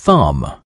thumb.